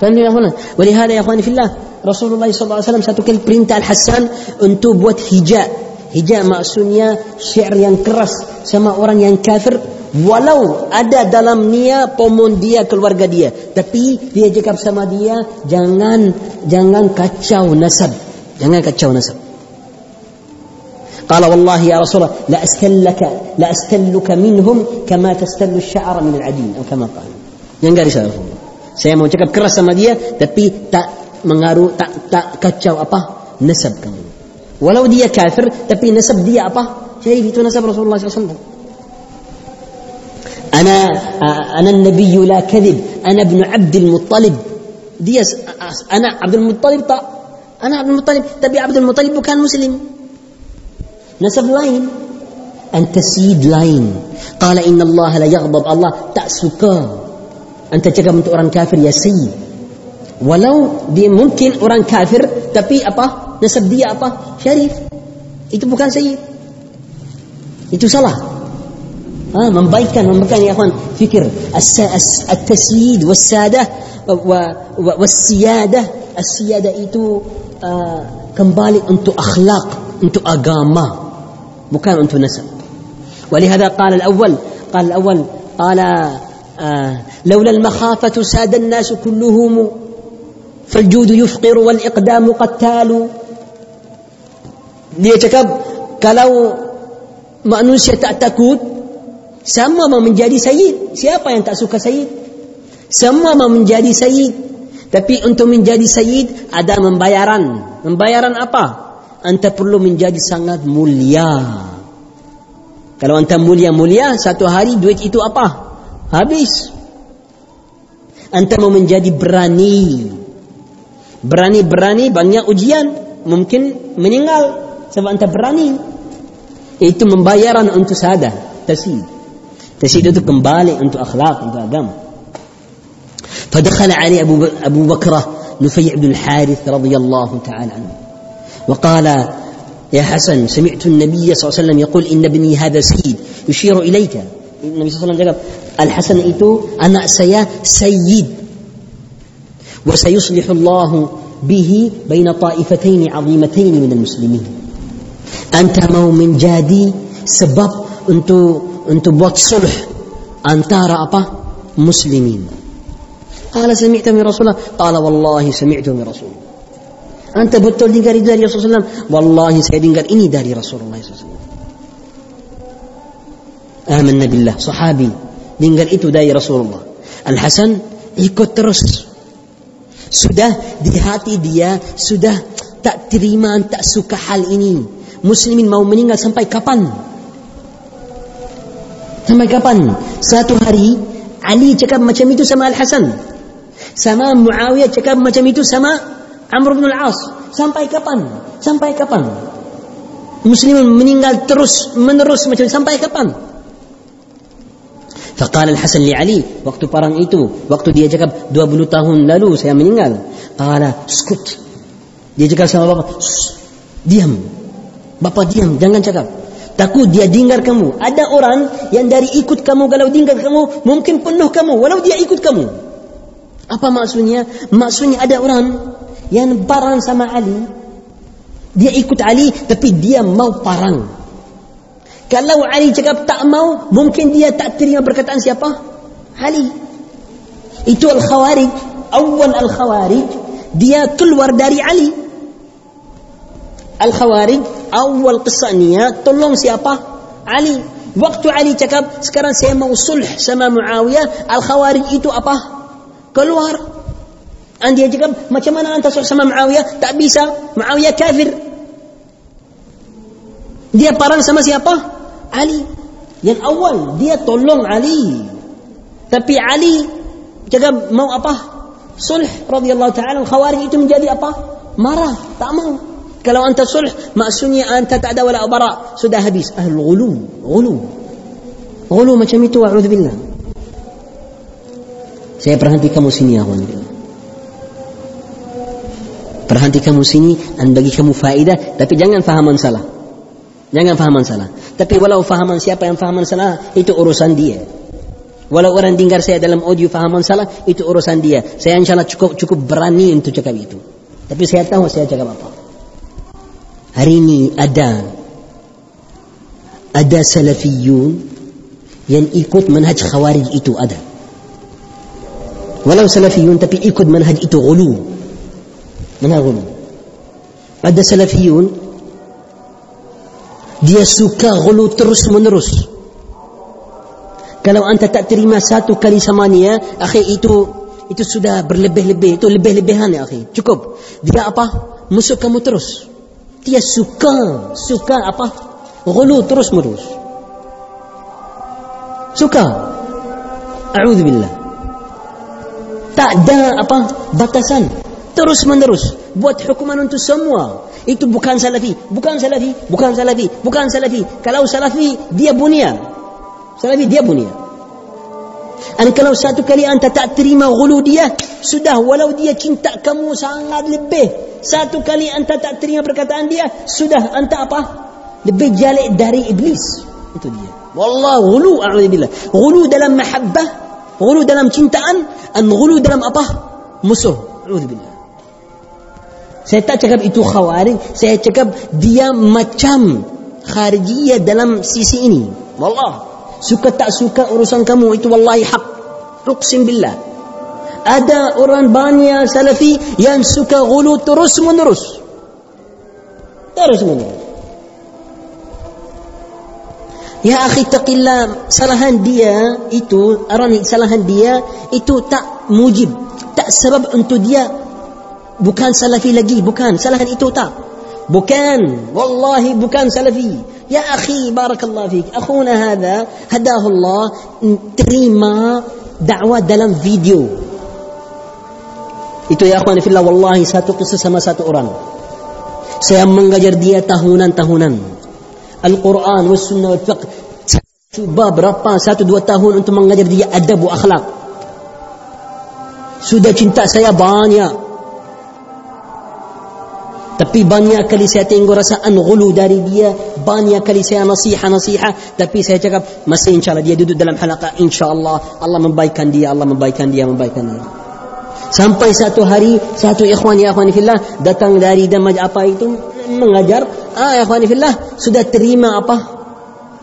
[SPEAKER 1] Faham ya akhwan? Walihada ya akhwani fillah, Rasulullah sallallahu alaihi wasallam satu kali perintah Al-Hasan untuk buat hijab Hijab maksudnya syair yang keras sama orang yang kafir walau ada dalam niat pomon dia keluarga dia tapi dia cakap sama dia jangan jangan kacau nasab jangan kacau nasab قال والله يا رسول الله لا أستلك لا أستلك منهم كما تستل الشعر من العجين أو كما قال yang garis Rasulullah saya mau cakap keras sama dia tapi tak mengaruh tak tak kacau apa nasab kamu Walau dia kafir, tapi nasab dia apa? Syarif itu nasab Rasulullah SAW. أنا أنا النبي لا كذب. أنا ابن عبد المطلب. دي أنا عبد المطلب طا أنا عبد المطلب. تبي عبد المطلب كان مسلم. نسب لاين أنت سيد لاين قال إن الله لا يغضب. الله تأسك. أنت جاك من أوران كافر يا سيد. ولو دي ممكن أوران كافر تبي أبا؟ نسب دي أبا؟ شريف. itu bukan سيد. itu salah ها من بايكن من بايكن يا أخوان فكر التسييد والسادة والسيادة. السيادة إيتو آه، كمبالي أنتو أخلاق أنتو اغاما مكان أنتو نسب. ولهذا قال الأول قال الأول قال آه، لولا المخافة ساد الناس كلهم فالجود يفقر والإقدام قتال ليتكب كلو ما نسيت تاكوت semua mau menjadi sayyid siapa yang tak suka sayyid semua mau menjadi sayyid tapi untuk menjadi sayyid ada membayaran membayaran apa anta perlu menjadi sangat mulia kalau anta mulia-mulia, satu hari duit itu apa? Habis. Anta mau menjadi berani. Berani-berani banyak ujian. Mungkin meninggal. Sebab anta berani. Itu membayaran untuk sadar. Tasid. Tasid itu kembali untuk akhlak, untuk agama. فدخل عليه أبو, أبو بكرة نفيع بن الحارث رضي الله تعالى عنه. وقال يا حسن سمعت النبي صلى الله عليه وسلم يقول إن ابني هذا سيد يشير إليك. النبي صلى الله عليه وسلم الحسن itu anak saya سيد. وسيصلح الله به بين طائفتين عظيمتين من المسلمين. أنت mau menjadi sebab untuk untuk buat sulh antara apa? Muslimin. Qala sami'ta min Rasulullah. Qala wallahi sami'tu min Rasulullah. Anta betul dengar ini dari Rasulullah SAW. Wallahi saya dengar ini dari Rasulullah SAW. Nabi Allah, Sahabi. Dengar itu dari Rasulullah. Al-Hasan ikut terus. Sudah di hati dia sudah tak terima, tak suka hal ini. Muslimin mau meninggal sampai kapan? Sampai kapan? Satu hari, Ali cakap macam itu sama Al-Hasan. Sama Muawiyah cakap macam itu sama Amr bin al-As sampai kapan? Sampai kapan? Muslimin meninggal terus menerus macam sampai kapan? Faqala al-Hasan li Ali waktu perang itu waktu dia cakap 20 tahun lalu saya meninggal qala skut dia cakap sama bapak diam bapak diam jangan cakap takut dia dengar kamu. Ada orang yang dari ikut kamu kalau dengar kamu mungkin penuh kamu walau dia ikut kamu. Apa maksudnya? Maksudnya ada orang yang parang sama Ali. Dia ikut Ali tapi dia mau parang. Kalau Ali cakap tak mau mungkin dia tak terima perkataan siapa? Ali. Itu Al-Khawarij. Awal Al-Khawarij dia keluar dari Ali. Al-Khawarij awal kisahnya tolong siapa Ali waktu Ali cakap sekarang saya mau sulh sama Muawiyah Al-Khawarij itu apa keluar Dan dia cakap, macam mana anda sama Muawiyah? Tak bisa. Muawiyah kafir. Dia parang sama siapa? Ali. Yang awal, dia tolong Ali. Tapi Ali cakap mau apa? Sulh radhiyallahu taala khawarij itu menjadi apa? Marah, tak mau. Kalau anda sulh, maksudnya anda tak ada wala bara, sudah habis. Ahlul ghulu, ghulu. Ghulu macam itu, a'udzubillah. Saya perhati kamu sini ya. Perhati kamu sini dan bagi kamu faedah, tapi jangan fahaman salah. Jangan fahaman salah. Tapi walau fahaman siapa yang fahaman salah, itu urusan dia. Walau orang dengar saya dalam audio fahaman salah, itu urusan dia. Saya insya Allah cukup cukup berani untuk cakap itu. Tapi saya tahu saya cakap apa. Hari ini ada ada salafiyun yang ikut manhaj khawarij itu ada. Walau salafiyun tapi ikut manhaj itu ulu. menagum. Ada salafiyun dia suka gulu terus menerus. Kalau anda tak terima satu kali sama dia, akhi itu itu sudah berlebih-lebih, itu lebih-lebihan ya akhi. Cukup. Dia apa? Musuh kamu terus. Dia suka, suka apa? Gulu terus menerus. Suka. A'udzubillah. Tak ada apa? Batasan. terus menerus buat hukuman untuk semua itu bukan salafi bukan salafi bukan salafi bukan salafi kalau salafi dia bunia salafi dia bunia
[SPEAKER 2] Dan kalau satu kali anda tak terima gulu dia, sudah walau dia cinta kamu sangat lebih. Satu kali anda tak terima perkataan dia, sudah anda apa? Lebih jelek dari iblis. Itu dia. Wallah gulu a'udzubillah. Gulu dalam mahabbah, gulu dalam cintaan, dan gulu dalam apa? Musuh. A'udzubillah. Saya tak cakap itu khawarij, saya cakap dia macam kharijiyah dalam sisi ini. Wallah. Suka tak suka urusan kamu itu wallahi hak. Uqsim billah. Ada orang banyak salafi yang suka gulu terus menerus. Terus menerus. Ya akhi taqillah salahan dia itu orang salahan dia itu tak mujib tak sebab untuk dia bukan salafi lagi bukan salahan itu tak bukan wallahi bukan salafi Ya akhi barakallah fiik. Akhuna hadha hadahu Allah terima dakwah dalam video. Itu ya akhwani fillah wallahi satu kisah sama satu orang. Saya mengajar dia tahunan-tahunan. Al-Quran, was sunnah, wal fiqh. Bab berapa satu dua tahun untuk mengajar dia adab dan akhlak. Sudah cinta saya banyak tapi banyak kali saya tengok rasaan dari dia. Banyak kali saya nasihat-nasihat. Tapi saya cakap, masih insyaAllah dia duduk dalam halaqah. InsyaAllah Allah membaikkan dia, Allah membaikkan dia, membaikkan dia. Sampai satu hari, satu ikhwan ya ikhwan fillah datang dari damaj apa itu mengajar. Ah ya ikhwan fillah sudah terima apa?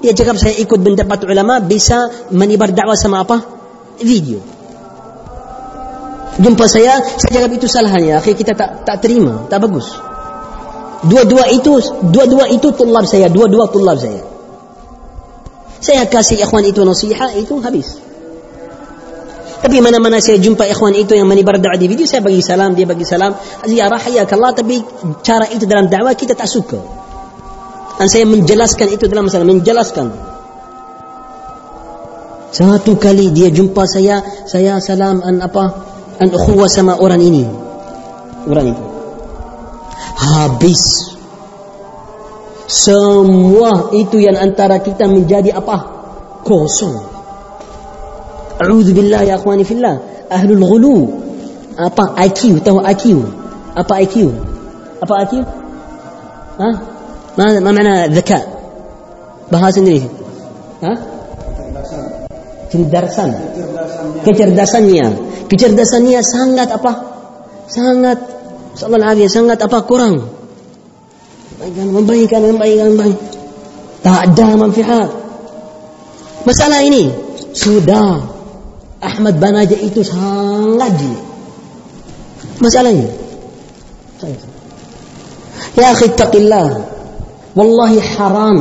[SPEAKER 2] Dia cakap saya ikut pendapat ulama bisa menibar dakwah sama apa? Video. Jumpa saya, saya cakap itu salahnya. Akhirnya kita tak tak terima, tak bagus. Dua-dua itu, dua-dua itu tulab saya, dua-dua tulab saya. Saya kasih ikhwan itu nasihat, itu habis. Tapi mana-mana saya jumpa ikhwan itu yang menibar dakwah di video, saya bagi salam, dia bagi salam. Ziarah Allah, tapi cara itu dalam dakwah kita tak suka. Dan saya menjelaskan itu dalam masalah, menjelaskan. Satu kali dia jumpa saya, saya salam an apa? An ukhuwah sama orang ini. Orang itu habis semua itu yang antara kita menjadi apa kosong a'udzubillah ya akhwani fillah ahlul ghulu apa IQ tahu IQ apa IQ apa IQ ha ما ما معنى ذكاء bahasa Indonesia ha kecerdasan kecerdasannya kecerdasannya sangat apa sangat Sallallahu alaihi sangat apa kurang. Membaikan, membaikan, membaikan, membaikan. Tak ada manfaat. Masalah ini sudah Ahmad Banaja itu sangat jelek. Masalah ini. Ya akhi taqillah. Wallahi haram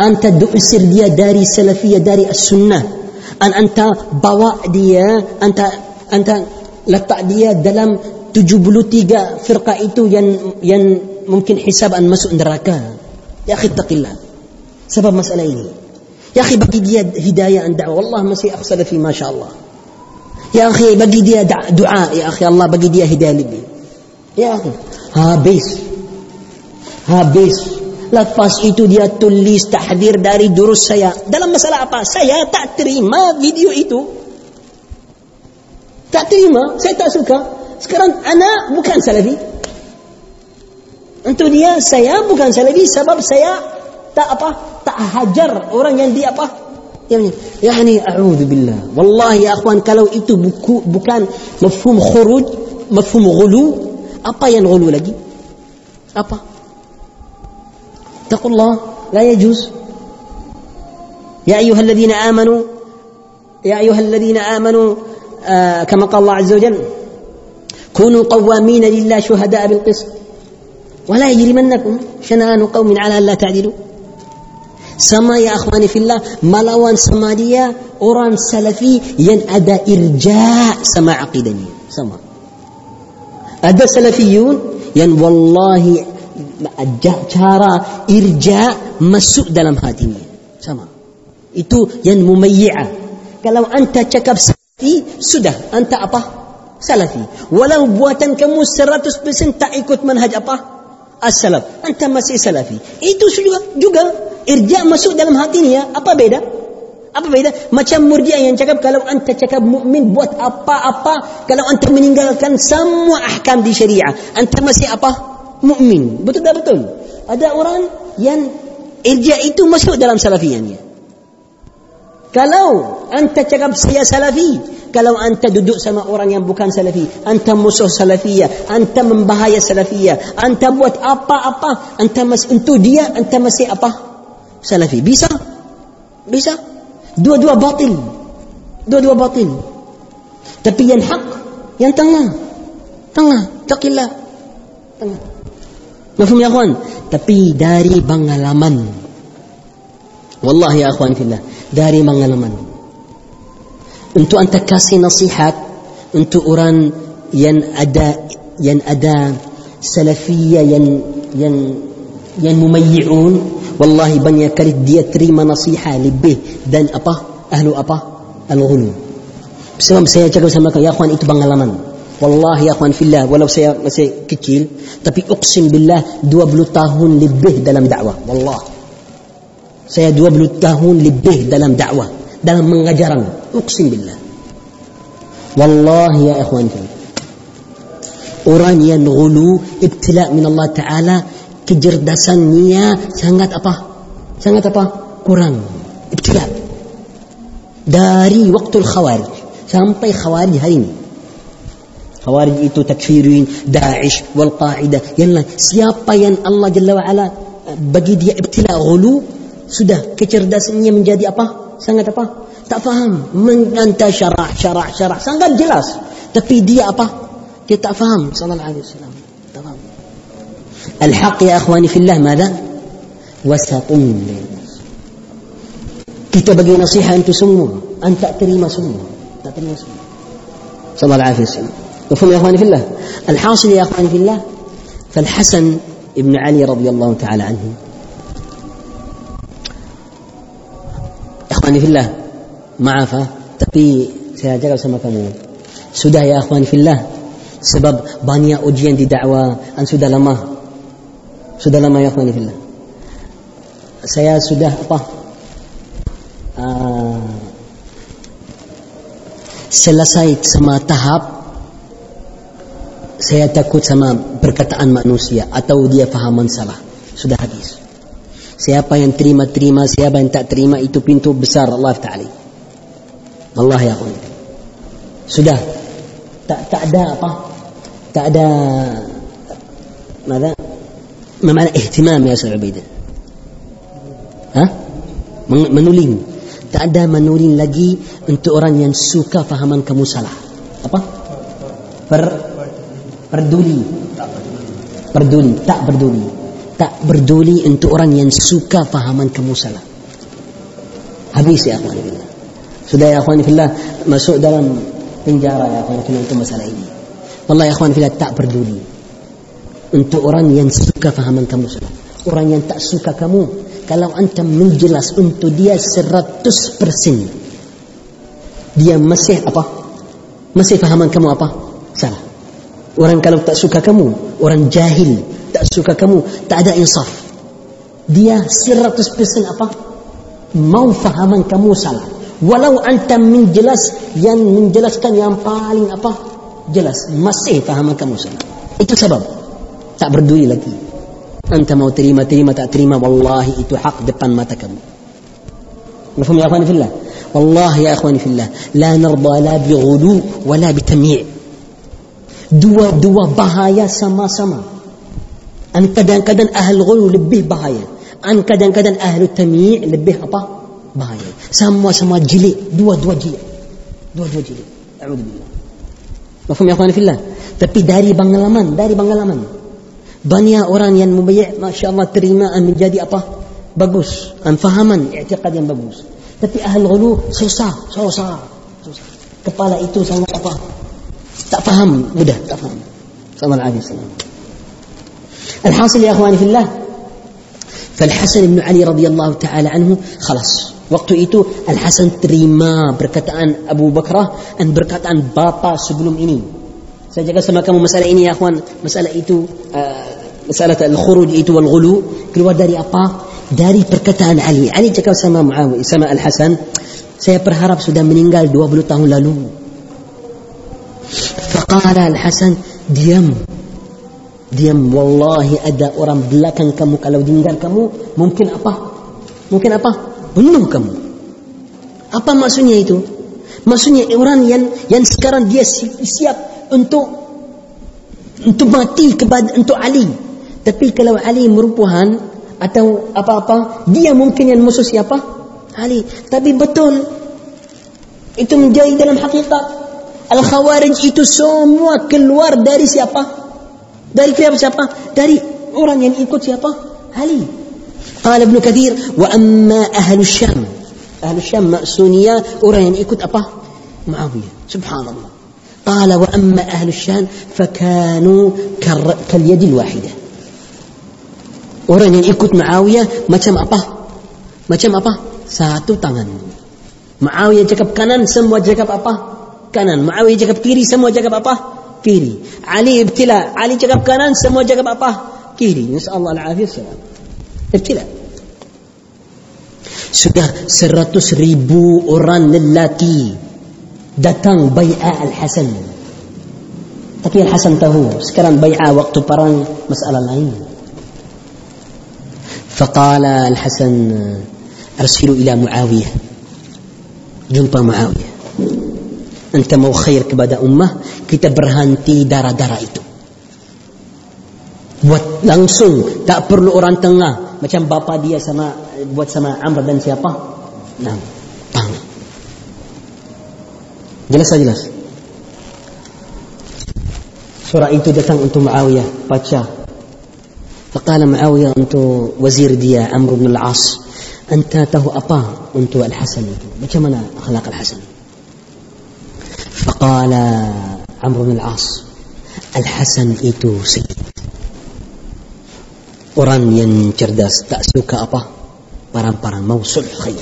[SPEAKER 2] anta du'sir dia dari salafiyah dari as-sunnah. An anta bawa dia, anta anta letak dia dalam 73 firqah itu yang yang mungkin hisab masuk neraka. Ya akhi taqillah. Sebab masalah ini. Ya akhi bagi dia hidayah an da'wah. Allah masih akhsal fi masya Allah. Ya akhi bagi dia doa. Ya akhi Allah bagi dia hidayah lebih. Ya akhi. Habis. Habis. Lepas itu dia tulis tahdir dari durus saya. Dalam masalah apa? Saya tak terima video itu. Tak terima. Saya tak suka. Sekarang anak bukan salafi. Untuk dia saya bukan salafi sebab saya tak apa tak hajar orang yang dia apa? Yang yani a'udzu billah. Wallahi ya akhwan kalau itu buku bukan mafhum khuruj mafhum ghulu apa yang ghulu lagi? Apa? Taqullah la yajuz. Ya ayyuhalladzina amanu ya ayyuhalladzina amanu kama qala Allah azza wa jalla كونوا قوامين لله شهداء بالقسط. ولا يجرمنكم شنآن قوم على ألا تعدلوا. سما يا أخواني في الله ملوان سمادية أوران سلفي ين أدا إرجاء. سما عقيدني سما. أدا سلفيون ين والله جارا إرجاء مسوء دلم hatinya سما. itu yang مميعة. kalau anta cakap salafi sudah anta apa salafi. Walau buatan kamu 100% tak ikut manhaj apa? As-salaf. Anta masih salafi. Itu juga, juga irja masuk dalam hatinya. Apa beda? Apa beda? Macam murjiah yang cakap kalau anda cakap mukmin buat apa-apa, kalau anda meninggalkan semua ahkam di syariah, anda masih apa? Mukmin. Betul tak betul? Ada orang yang irja itu masuk dalam salafiyannya. Kalau anda cakap saya salafi, kalau anda duduk sama orang yang bukan salafi, anda musuh salafiyah, anda membahaya salafiyah, anda buat apa-apa, anda masih untuk dia, anda masih apa? Salafi. Bisa? Bisa? Dua-dua batil. Dua-dua batil. Tapi yang hak, yang tengah. Tengah, takillah. Tengah. Mafhum ya akhwan? Tapi dari pengalaman. Wallahi ya akhwan fillah. Dari pengalaman. Untuk anda kasih nasihat untuk orang yang ada yang ada salafiyah yang yang yang mumayyi'un wallahi banyak kali dia terima nasihat lebih dan apa? Ahlu apa? Al-ghulu sebab saya cakap sama kau ya akhwan itu pengalaman. Wallahi ya akhwan fillah walau saya masih kecil tapi uqsim billah 20 tahun lebih dalam dakwah. Wallah saya 20 tahun lebih dalam dakwah dalam mengajaran uqsim billah wallahi ya fillah orang yang ghulu ibtila min Allah Ta'ala kecerdasannya sangat apa? Sangat apa? Kurang. Ibtila. Dari waktu khawarij sampai khawarij hari ini. Khawarij itu takfirin, Daesh, wal Qaeda, yang. Siapa yang Allah Jalla wa'ala bagi dia ibtila ghulu, sudah kecerdasannya menjadi apa? Sangat apa? Tak faham. Menganta syarah, syarah, syarah. Sangat jelas. Tapi dia apa? Dia tak faham. Sallallahu alaihi wasallam. الحق يا أخواني في الله ماذا وسط kita bagi nasihat untuk semua anda tak terima semua tak terima semua الله عليه وسلم مفهوم اخواني في الله الحاصل يا اخواني في الله فالحسن ابن علي رضي الله تعالى akhwani fillah maaf tapi saya jaga sama kamu. Sudah ya akhwani fillah. Sebab banyak ujian di dakwah dan sudah lama. Sudah lama ya akhwani fillah. Saya sudah apa? Uh, selesai sama tahap. Saya takut sama perkataan manusia atau dia fahaman salah sudah habis. Siapa yang terima-terima, siapa yang tak terima itu pintu besar Allah Ta'ala. Allah ya akhwani. Sudah. Tak tak ada apa? Tak ada Mada? ما معنى اهتمام يا أستاذ عبيدة ها menuling tak ada menuling lagi untuk orang yang suka fahaman kamu salah apa per peduli peduli tak peduli tak peduli untuk orang yang suka fahaman kamu salah habis ya akhwan fillah sudah ya akhwan fillah masuk dalam penjara ya akhwan fillah untuk masalah ini wallahi ya akhwan fillah tak peduli untuk orang yang suka fahaman kamu salah. Orang yang tak suka kamu, kalau antum menjelas untuk dia seratus persen, dia masih apa? Masih fahaman kamu apa? Salah. Orang kalau tak suka kamu, orang jahil, tak suka kamu, tak ada insaf. Dia seratus persen apa? Mau fahaman kamu salah. Walau antum menjelas yang menjelaskan yang paling apa? Jelas, masih fahaman kamu salah. Itu sebab. tak berduri lagi. Anta mau terima, terima, tak terima. Wallahi itu hak depan mata kamu. Mafhum ya akhwani fillah? Ya akhwani fillah. La narda la bi ghulu wa la bi tamyi' Dua-dua bahaya sama-sama. An kadang-kadang ahli ghulu lebih bahaya. An kadang-kadang ahli tamyi' lebih apa? Bahaya. Sama-sama jeli. Dua-dua jeli. Dua-dua jeli. A'udhu billah. Mafhum ya akhwani fillah? Tapi dari pengalaman, dari pengalaman. Banyak orang yang membayar, Masya Allah terima menjadi apa? Bagus. Anfahaman, i'tiqad yang bagus. Tapi ahal ghulu susah, susah, susah. Kepala itu sangat apa? Tak faham, mudah, tak faham. Sallallahu alaihi wasallam. الحاصل يا اخواني في الله فالحسن بن علي رضي الله تعالى عنه خلاص waktu itu Al Hasan terima perkataan Abu Bakrah dan perkataan bapa sebelum ini Saya jaga sama kamu masalah ini ya akhwan. Masalah itu uh, masalah al-khuruj itu wal ghulu keluar dari apa? dari perkataan Ali. Ali cakap sama Muawiyah, sama Al Hasan, saya berharap sudah meninggal 20 tahun lalu. Faqala Al Hasan, diam. Diam, wallahi ada orang belakang kamu kalau tinggal kamu mungkin apa? Mungkin apa? Bunuh kamu. Apa maksudnya itu? Maksudnya orang yang yang sekarang dia siap untuk untuk mati kepada untuk Ali. Tapi kalau Ali merupakan atau apa-apa, dia mungkin yang musuh siapa? Ali. Tapi betul itu menjadi dalam hakikat Al-Khawarij itu semua keluar dari siapa? Dari kitab siapa? Dari orang yang ikut siapa? Ali. Qala Ibnu Katsir wa amma ahlu Syam. Ahlu Syam Ma'suniyah orang yang ikut apa? Muawiyah. Subhanallah. Qala wa amma ahlu Syam fakanu kal yadil wahidah. Orang yang ikut Muawiyah macam apa? Macam apa? Satu tangan. Muawiyah cakap kanan, semua cakap apa? Kanan. Muawiyah cakap kiri, semua cakap apa? kiri. Ali ibtila. Ali cakap kanan, semua cakap apa? Kiri. Nasallahu alaihi salam. Ibtila. Sudah seratus ribu orang lelaki datang bay'ah Al-Hasan. Tapi Al-Hasan tahu sekarang bay'ah waktu perang masalah lain. Faqala Al-Hasan arsilu ila Muawiyah. Jumpa Muawiyah. Ente mau khair kepada ummah, kita berhenti darah-darah itu. Buat langsung, tak perlu orang tengah. Macam bapa dia sama buat sama Amr dan siapa? Nah, tang. Jelas tak jelas? Surah itu datang untuk Muawiyah, baca. Faqala Muawiyah untuk wazir dia Amr bin Al-As, "Anta tahu apa untuk Al-Hasan itu? mana akhlak Al-Hasan?" Faqala Amr bin As Al-Hasan itu sayyid. Orang yang cerdas tak suka apa? Parang-parang mausul khair.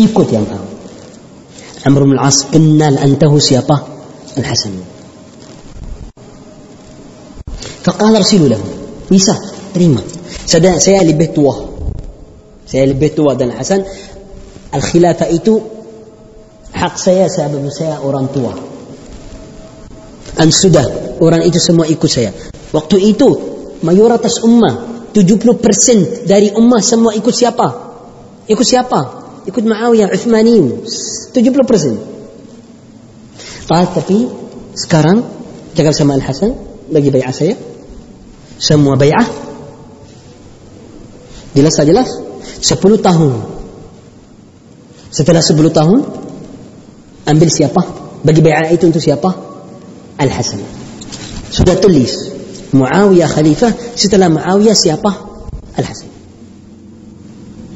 [SPEAKER 2] Ikut yang tahu. Amr bin As kenal antahu siapa? Al-Hasan. Faqala Rasulullah lahu, bisa, terima. Saya lebih tua. Saya lebih tua dan Hasan. Al-Khilafah itu hak saya sebab saya orang tua. Dan sudah orang itu semua ikut saya. Waktu itu mayoritas ummah 70% dari ummah semua ikut siapa? Ikut siapa? Ikut Muawiyah Uthmanin 70% tapi sekarang jaga sama Al-Hasan bagi bayar saya. Semua bayar Jelas tak jelas? Sepuluh tahun. Setelah sepuluh tahun, ambil siapa? Bagi bayat itu untuk siapa? Al-Hasan. Sudah tulis. Muawiyah khalifah. Setelah Muawiyah siapa? Al-Hasan.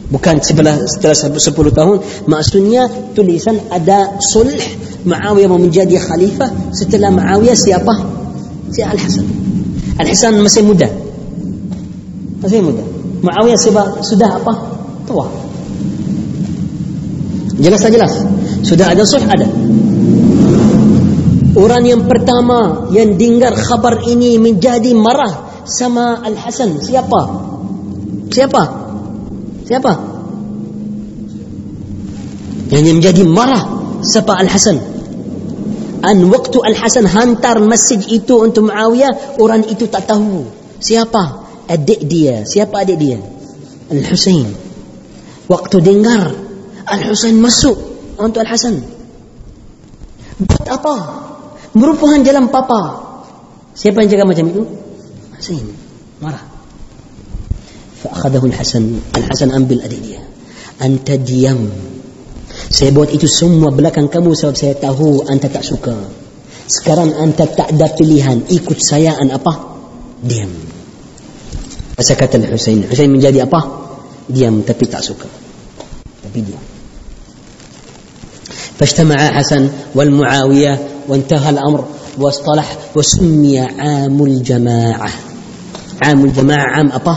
[SPEAKER 2] Bukan setelah setelah sepuluh tahun. Maksudnya tulisan ada sulh. Muawiyah mau menjadi khalifah. Setelah Muawiyah siapa? Si Al-Hasan. Al-Hasan masih muda. Masih muda. Muawiyah sudah apa? Tua. Jelas tak jelas? Sudah ada sulh ada. Orang yang pertama yang dengar khabar ini menjadi marah sama Al Hasan siapa? Siapa? Siapa? Yang menjadi marah siapa Al Hasan? An waktu Al Hasan hantar mesej itu untuk Muawiyah, orang itu tak tahu siapa adik dia. Siapa adik dia? Al-Husain. Waktu dengar Al-Husain masuk untuk Al-Hasan. Buat apa? Merupakan jalan papa. Siapa yang jaga macam itu? Hasan. Marah. Fa'akhadahu Al-Hasan. Al-Hasan ambil adik dia. Anta diam. Saya buat itu semua belakang kamu sebab saya tahu anta tak suka. Sekarang anta tak ada pilihan. Ikut saya an apa? Diam. Masa kata Al-Husain. Husain menjadi apa? Diam tapi tak suka. Tapi diam. فاجتمع حسن والمعاوية وانتهى الأمر واصطلح وسمي عام الجماعة عام الجماعة عام apa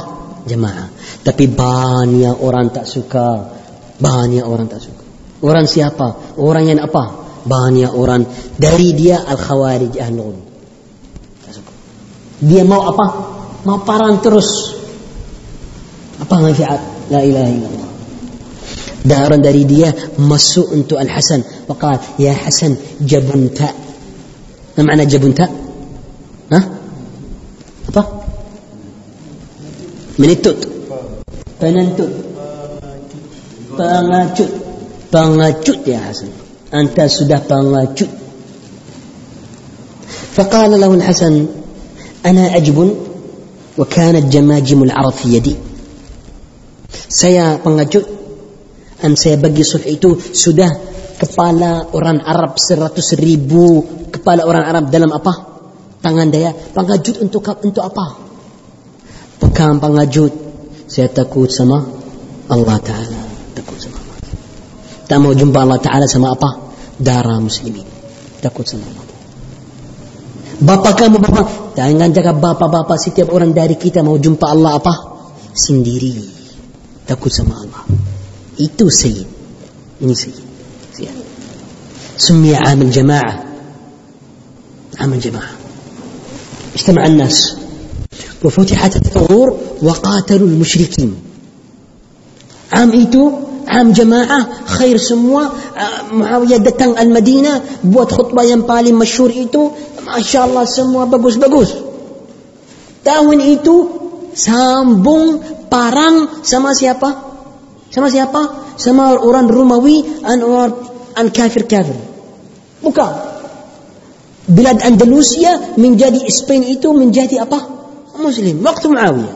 [SPEAKER 2] jamaah tapi banyak orang tak suka banyak orang tak suka orang siapa orang yang apa banyak orang dari dia al khawarij ahlul dia mau apa mau parang terus Apa manfaat? La ilaha illallah. Darah dari dia masuk untuk Al Hasan. Waqal, ya Hasan jabunta. Apa makna jabunta? Hah? Apa? Menitut. Penentut. Pengacut. Pengacut ya Hasan. Anta sudah pengacut. فقال له الحسن أنا أجب وكانت جماجم العرب في يدي saya pengacut dan saya bagi sulh itu sudah kepala orang Arab seratus ribu. Kepala orang Arab dalam apa? Tangan dia pengacut untuk untuk apa? Pegang pengacut saya takut sama Allah Ta'ala. Takut sama Allah. Tak mau jumpa Allah Ta'ala sama apa? Darah muslimin. Takut sama Allah Bapa kamu bapa. Jangan jaga bapa-bapa setiap orang dari kita mau jumpa Allah apa? Sendiri. Takut sama Allah. Itu sayyid. Ini sayyid. Siap. سمي عام الجماعة عام الجماعة اجتمع الناس وفتحت الثغور وقاتلوا المشركين عام itu عام جماعة خير semua Muawiyah datang Al-Madinah buat khutbah yang paling masyhur itu Masya Allah semua bagus-bagus tahun itu sambung parang sama siapa sama siapa? Sama orang Romawi dan orang an kafir-kafir bukan. Bilad Andalusia menjadi Spain itu menjadi apa? Muslim. Waktu Muawiyah.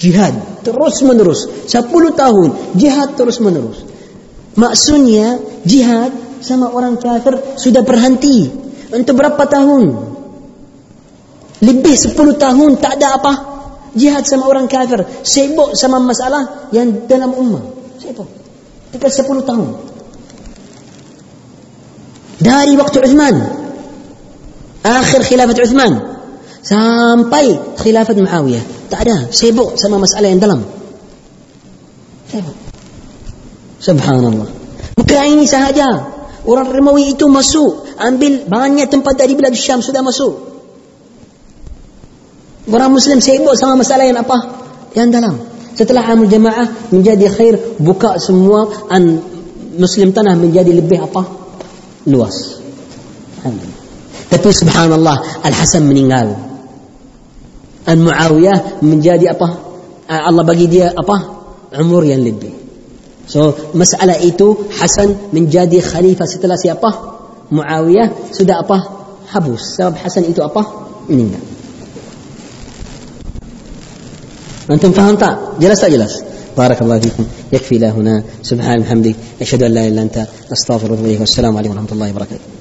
[SPEAKER 2] Jihad terus menerus 10 tahun jihad terus menerus maksudnya jihad sama orang kafir sudah berhenti. Untuk berapa tahun? Lebih 10 tahun tak ada apa? Jihad sama orang kafir. Sibuk sama masalah yang dalam ummah sibuk dekat 10 tahun. Dari waktu Uthman. Akhir khilafat Uthman. Sampai khilafat Muawiyah. Tak ada. Sibuk sama masalah yang dalam. Sibuk subhanallah. Bukan ini sahaja. Orang Romawi itu masuk. Ambil banyak tempat dari Bilad Syam sudah masuk. Orang Muslim sibuk sama masalah yang apa? Yang dalam setelah amul jamaah menjadi khair buka semua an Muslim tanah menjadi lebih apa luas tapi subhanallah Al Hasan meninggal An Muawiyah menjadi apa Allah bagi dia apa umur yang lebih so masalah itu Hasan menjadi khalifah setelah siapa Muawiyah sudah apa habus sebab Hasan itu apa meninggal أنتم فهم tak jelas tak jelas بارك الله فيكم. يكفي لا هنا. سبحان حمدك أشهد أن لا إله إلا أنت. أستغفرك والسلام عليكم ورحمة الله وبركاته.